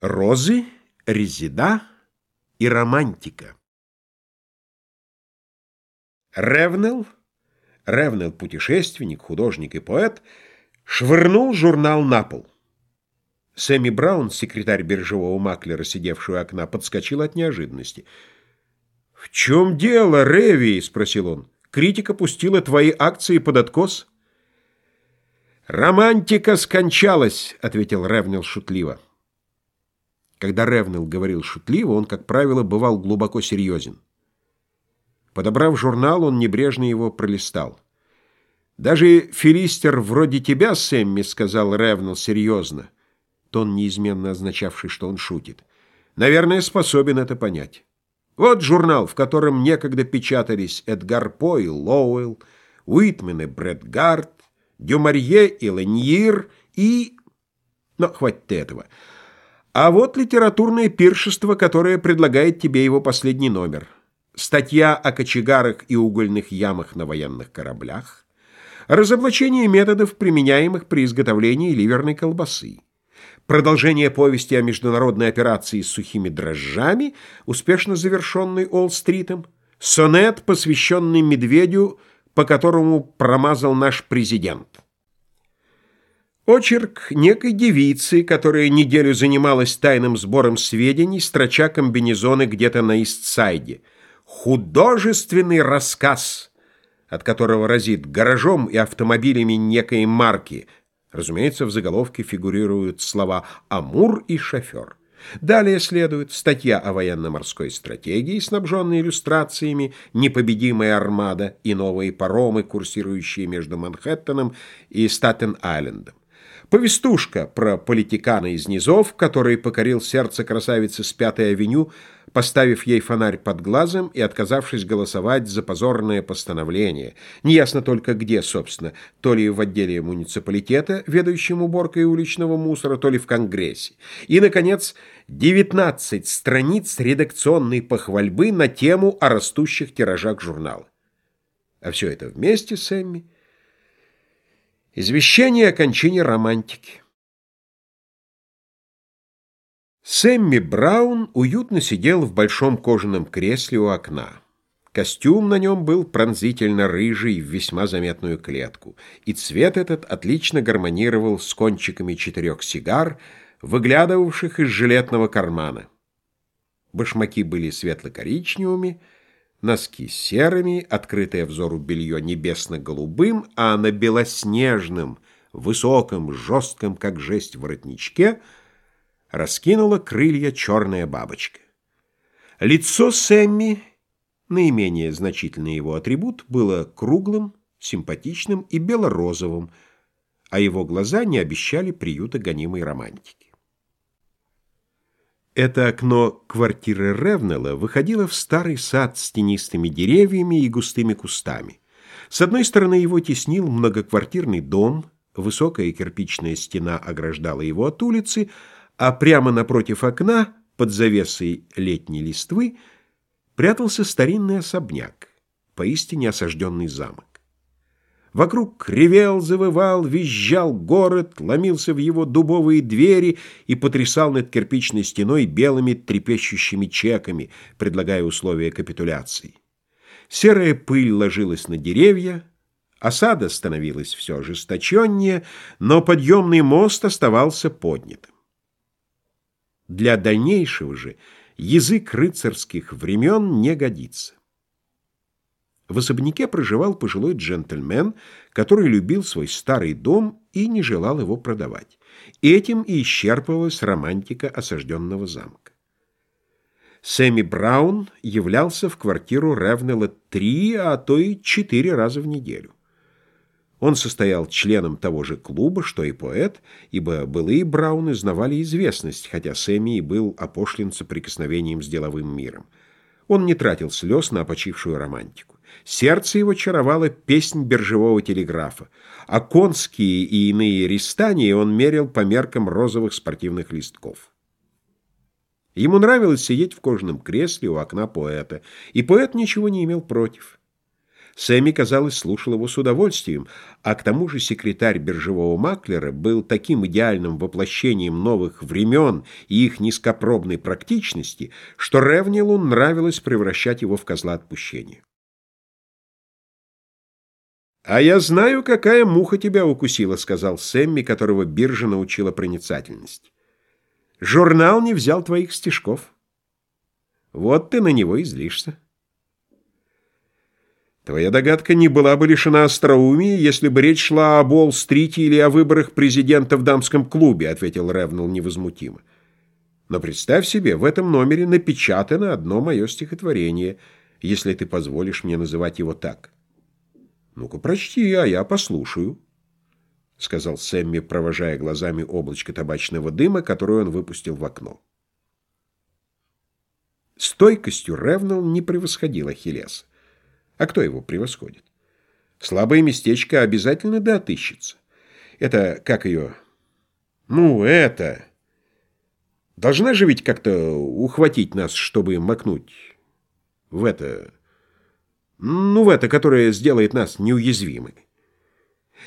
Розы, резида и романтика. Ревнел, Ревнел путешественник, художник и поэт, швырнул журнал на пол. Сэмми Браун, секретарь биржевого маклера, сидевший у окна, подскочил от неожиданности. «В чем дело, Реви?» — спросил он. «Критика пустила твои акции под откос?» «Романтика скончалась», — ответил Ревнел шутливо. Когда Ревнел говорил шутливо, он, как правило, бывал глубоко серьезен. Подобрав журнал, он небрежно его пролистал. «Даже филистер вроде тебя, Сэмми», — сказал Ревнел серьезно, тон неизменно означавший, что он шутит, — «наверное, способен это понять. Вот журнал, в котором некогда печатались Эдгар По и Лоуэлл, Уитмен и Брэд Гарт, Дюмарье и Леньир и... Но хватит этого. А вот литературное пиршество, которое предлагает тебе его последний номер. Статья о кочегарах и угольных ямах на военных кораблях. Разоблачение методов, применяемых при изготовлении ливерной колбасы. Продолжение повести о международной операции с сухими дрожжами, успешно завершенной Олл-стритом. Сонет, посвященный медведю, по которому промазал наш президент. Очерк некой девицы, которая неделю занималась тайным сбором сведений, строча комбинезоны где-то на Истсайде. Художественный рассказ, от которого разит гаражом и автомобилями некой марки. Разумеется, в заголовке фигурируют слова «Амур» и «Шофер». Далее следует статья о военно-морской стратегии, снабженной иллюстрациями «Непобедимая армада» и новые паромы, курсирующие между Манхэттеном и Статен-Айлендом. Повестушка про политикана из низов, который покорил сердце красавицы с Пятой авеню, поставив ей фонарь под глазом и отказавшись голосовать за позорное постановление. Неясно только где, собственно, то ли в отделе муниципалитета, ведающем уборкой уличного мусора, то ли в Конгрессе. И, наконец, 19 страниц редакционной похвальбы на тему о растущих тиражах журнала. А все это вместе с Эмми Извещение о кончине романтики. Сэмми Браун уютно сидел в большом кожаном кресле у окна. Костюм на нем был пронзительно рыжий в весьма заметную клетку, и цвет этот отлично гармонировал с кончиками четырех сигар, выглядывавших из жилетного кармана. Башмаки были светло-коричневыми, Носки серыми, открытое взору белье небесно-голубым, а на белоснежном, высоком, жестком, как жесть, воротничке раскинула крылья черная бабочка. Лицо Сэмми, наименее значительный его атрибут, было круглым, симпатичным и бело-розовым, а его глаза не обещали приюта гонимой романтики. Это окно квартиры Ревнелла выходило в старый сад с тенистыми деревьями и густыми кустами. С одной стороны его теснил многоквартирный дом, высокая кирпичная стена ограждала его от улицы, а прямо напротив окна, под завесой летней листвы, прятался старинный особняк, поистине осажденный замок. Вокруг ревел, завывал, визжал город, ломился в его дубовые двери и потрясал над кирпичной стеной белыми трепещущими чеками, предлагая условия капитуляции. Серая пыль ложилась на деревья, осада становилась все ожесточеннее, но подъемный мост оставался поднятым. Для дальнейшего же язык рыцарских времен не годится. В особняке проживал пожилой джентльмен, который любил свой старый дом и не желал его продавать. Этим и исчерпывалась романтика осажденного замка. Сэмми Браун являлся в квартиру Ревнелла три, а то и четыре раза в неделю. Он состоял членом того же клуба, что и поэт, ибо былые Брауны знавали известность, хотя Сэмми и был опошлен соприкосновением с деловым миром. Он не тратил слез на опочившую романтику. Сердце его чаровала песнь биржевого телеграфа, а конские и иные ристания он мерил по меркам розовых спортивных листков. Ему нравилось сидеть в кожаном кресле у окна поэта, и поэт ничего не имел против. Сэмми, казалось, слушал его с удовольствием, а к тому же секретарь биржевого маклера был таким идеальным воплощением новых времен и их низкопробной практичности, что Ревнилу нравилось превращать его в козла отпущения. «А я знаю, какая муха тебя укусила», — сказал Сэмми, которого биржа научила проницательность. «Журнал не взял твоих стишков. Вот ты на него и злишься». Твоя догадка не была бы лишена остроумия, если бы речь шла об Уолл-стрите или о выборах президента в дамском клубе, ответил Ревнелл невозмутимо. Но представь себе, в этом номере напечатано одно мое стихотворение, если ты позволишь мне называть его так. Ну-ка, прочти, а я послушаю, — сказал Сэмми, провожая глазами облачко табачного дыма, которое он выпустил в окно. Стойкостью Ревнелл не превосходил Ахиллеса. А кто его превосходит? Слабое местечко обязательно да отыщется. Это, как ее... Ну, это... Должна же ведь как-то ухватить нас, чтобы макнуть в это... Ну, в это, которое сделает нас неуязвимыми.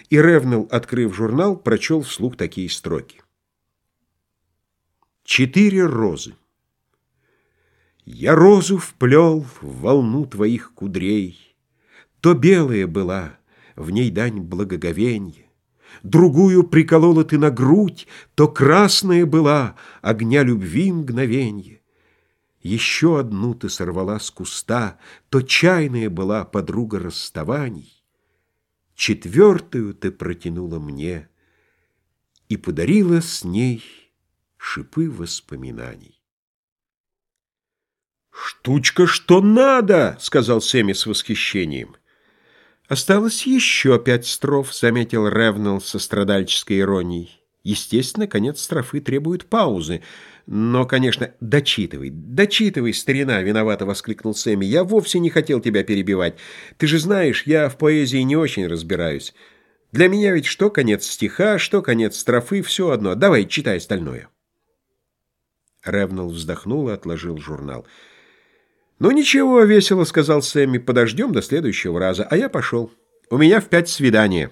И Ревнелл, открыв журнал, прочел вслух такие строки. Четыре розы. Я розу вплел в волну твоих кудрей, То белая была, в ней дань благоговенья, Другую приколола ты на грудь, То красная была, огня любви мгновенье. Еще одну ты сорвала с куста, То чайная была подруга расставаний, Четвертую ты протянула мне И подарила с ней шипы воспоминаний. «Штучка, что надо!» — сказал Сэмми с восхищением. «Осталось еще пять строф», — заметил Ревнелл со страдальческой иронией. «Естественно, конец строфы требует паузы. Но, конечно, дочитывай, дочитывай, старина!» — виновато воскликнул Сэмми. «Я вовсе не хотел тебя перебивать. Ты же знаешь, я в поэзии не очень разбираюсь. Для меня ведь что конец стиха, что конец строфы — все одно. Давай, читай остальное». Ревнелл вздохнул и отложил журнал. «Ну ничего, — весело сказал Сэмми, — подождем до следующего раза, а я пошел. У меня в пять свидания».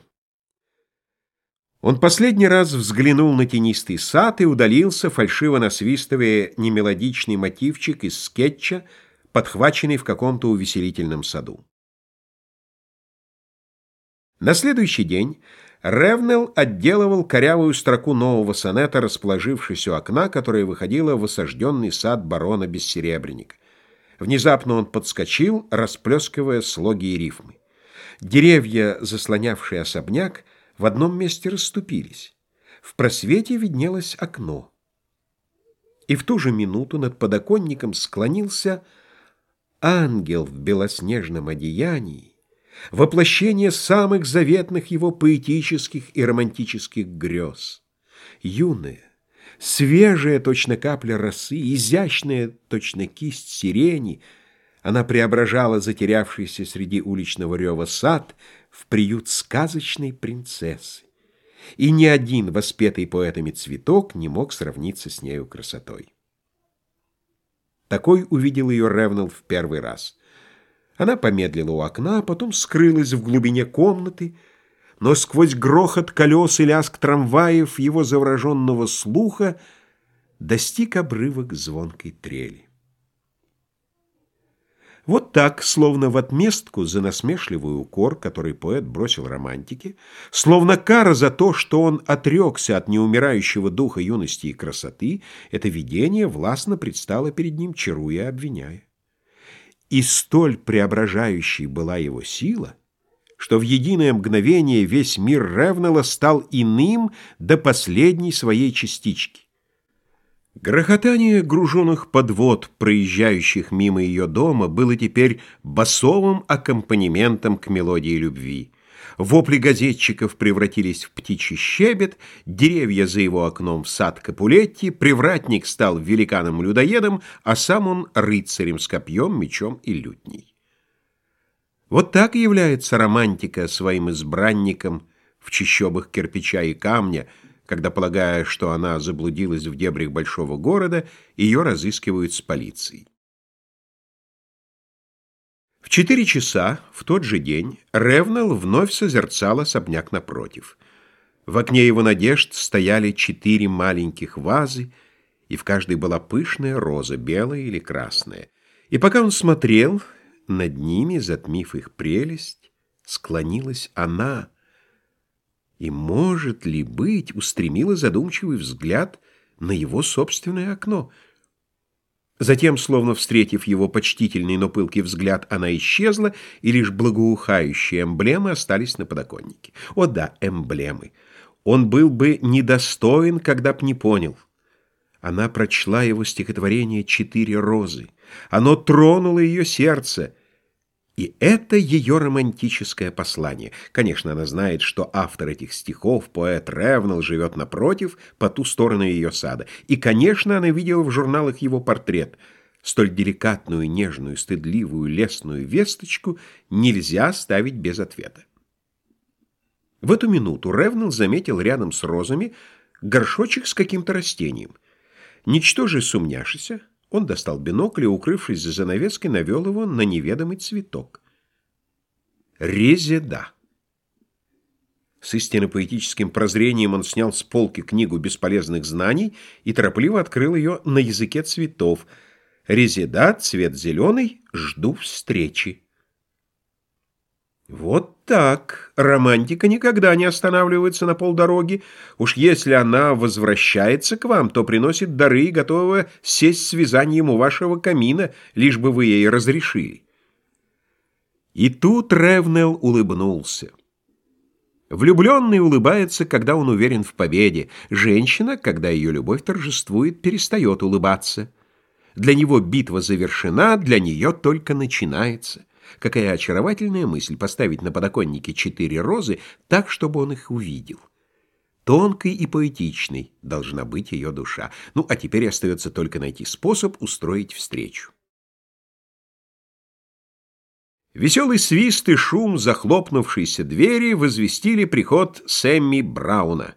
Он последний раз взглянул на тенистый сад и удалился, фальшиво насвистывая немелодичный мотивчик из скетча, подхваченный в каком-то увеселительном саду. На следующий день Ревнелл отделывал корявую строку нового сонета, расположившись у окна, которое выходило в осажденный сад барона Бессеребренника. Внезапно он подскочил, расплескивая слоги и рифмы. Деревья, заслонявшие особняк, в одном месте расступились. В просвете виднелось окно. И в ту же минуту над подоконником склонился ангел в белоснежном одеянии, воплощение самых заветных его поэтических и романтических грез. Юная, Свежая, точно капля росы, изящная, точно кисть сирени, она преображала затерявшийся среди уличного рева сад в приют сказочной принцессы. И ни один воспетый поэтами цветок не мог сравниться с нею красотой. Такой увидел ее Ревнелл в первый раз. Она помедлила у окна, а потом скрылась в глубине комнаты, но сквозь грохот колес и лязг трамваев его завороженного слуха достиг обрывок звонкой трели. Вот так, словно в отместку за насмешливый укор, который поэт бросил романтике, словно кара за то, что он отрекся от неумирающего духа юности и красоты, это видение властно предстало перед ним, чаруя и обвиняя. И столь преображающей была его сила, что в единое мгновение весь мир Ревнелла стал иным до последней своей частички. Грохотание груженных подвод, проезжающих мимо ее дома, было теперь басовым аккомпанементом к мелодии любви. Вопли газетчиков превратились в птичий щебет, деревья за его окном в сад Капулетти, привратник стал великаном-людоедом, а сам он рыцарем с копьем, мечом и лютней. Вот так является романтика своим избранником в чащобах кирпича и камня, когда, полагая, что она заблудилась в дебрях большого города, ее разыскивают с полицией. В четыре часа в тот же день Ревнел вновь созерцал особняк напротив. В окне его надежд стояли четыре маленьких вазы, и в каждой была пышная роза, белая или красная. И пока он смотрел, над ними, затмив их прелесть, склонилась она. И, может ли быть, устремила задумчивый взгляд на его собственное окно — Затем, словно встретив его почтительный, но пылкий взгляд, она исчезла, и лишь благоухающие эмблемы остались на подоконнике. О да, эмблемы! Он был бы недостоин, когда б не понял. Она прочла его стихотворение «Четыре розы». Оно тронуло ее сердце — и это ее романтическое послание. Конечно, она знает, что автор этих стихов, поэт Ревнелл, живет напротив, по ту сторону ее сада. И, конечно, она видела в журналах его портрет. Столь деликатную, нежную, стыдливую, лесную весточку нельзя ставить без ответа. В эту минуту Ревнелл заметил рядом с розами горшочек с каким-то растением. Ничтоже сумняшися, он достал бинокль и, укрывшись за занавеской, навел его на неведомый цветок. Резеда. С истинно поэтическим прозрением он снял с полки книгу бесполезных знаний и торопливо открыл ее на языке цветов. Резеда, цвет зеленый, жду встречи. Вот так. Романтика никогда не останавливается на полдороги. Уж если она возвращается к вам, то приносит дары и готова сесть с вязанием у вашего камина, лишь бы вы ей разрешили. И тут Ревнел улыбнулся. Влюбленный улыбается, когда он уверен в победе. Женщина, когда ее любовь торжествует, перестает улыбаться. Для него битва завершена, для нее только начинается. Какая очаровательная мысль поставить на подоконнике четыре розы так, чтобы он их увидел. Тонкой и поэтичной должна быть ее душа. Ну, а теперь остается только найти способ устроить встречу. Веселый свист и шум захлопнувшейся двери возвестили приход Сэмми Брауна.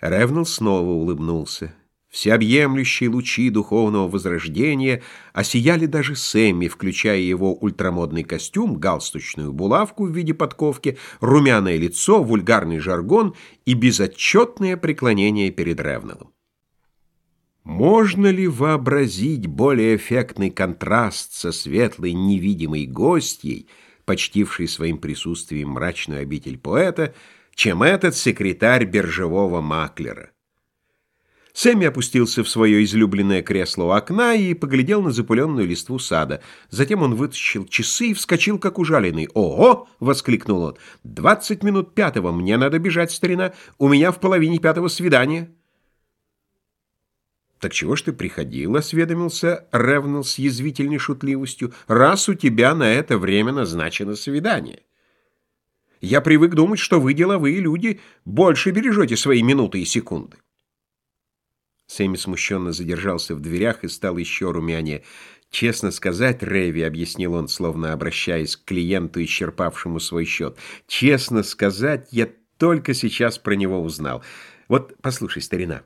Ревнелл снова улыбнулся. Всеобъемлющие лучи духовного возрождения осияли даже Сэмми, включая его ультрамодный костюм, галстучную булавку в виде подковки, румяное лицо, вульгарный жаргон и безотчетное преклонение перед Ревнеллом. Можно ли вообразить более эффектный контраст со светлой невидимой гостьей, почтившей своим присутствием мрачную обитель поэта, чем этот секретарь биржевого маклера? Сэмми опустился в свое излюбленное кресло у окна и поглядел на запыленную листву сада. Затем он вытащил часы и вскочил, как ужаленный. «Ого!» — воскликнул он. «Двадцать минут пятого. Мне надо бежать, старина. У меня в половине пятого свидание». «Так чего ж ты приходил?» — осведомился Ревнелл с язвительной шутливостью. «Раз у тебя на это время назначено свидание». «Я привык думать, что вы, деловые люди, больше бережете свои минуты и секунды». Сэмми смущенно задержался в дверях и стал еще румянее. «Честно сказать, Рэви», — объяснил он, словно обращаясь к клиенту, исчерпавшему свой счет, «честно сказать, я только сейчас про него узнал. Вот послушай, старина,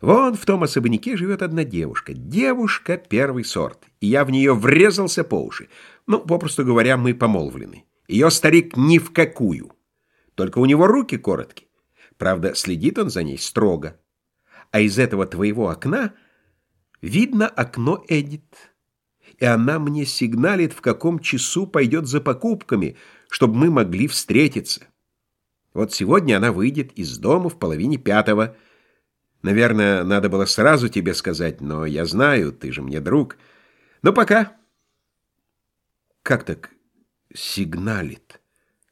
вон в том особняке живет одна девушка. Девушка первый сорт, и я в нее врезался по уши. Ну, попросту говоря, мы помолвлены. Ее старик ни в какую. Только у него руки короткие. Правда, следит он за ней строго а из этого твоего окна видно окно Эдит. И она мне сигналит, в каком часу пойдет за покупками, чтобы мы могли встретиться. Вот сегодня она выйдет из дома в половине пятого. Наверное, надо было сразу тебе сказать, но я знаю, ты же мне друг. Но пока. Как так сигналит?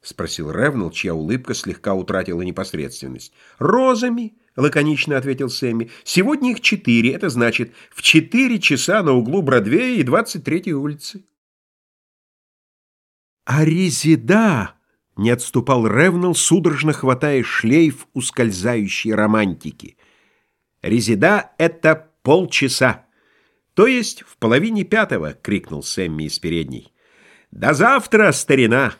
— спросил Ревнул, чья улыбка слегка утратила непосредственность. «Розами!» — лаконично ответил Сэмми. «Сегодня их четыре. Это значит, в четыре часа на углу Бродвея и двадцать третьей улицы». «А резида!» — не отступал Ревнул, судорожно хватая шлейф ускользающей романтики. «Резида — это полчаса. То есть в половине пятого!» — крикнул Сэмми из передней. «До завтра, старина!»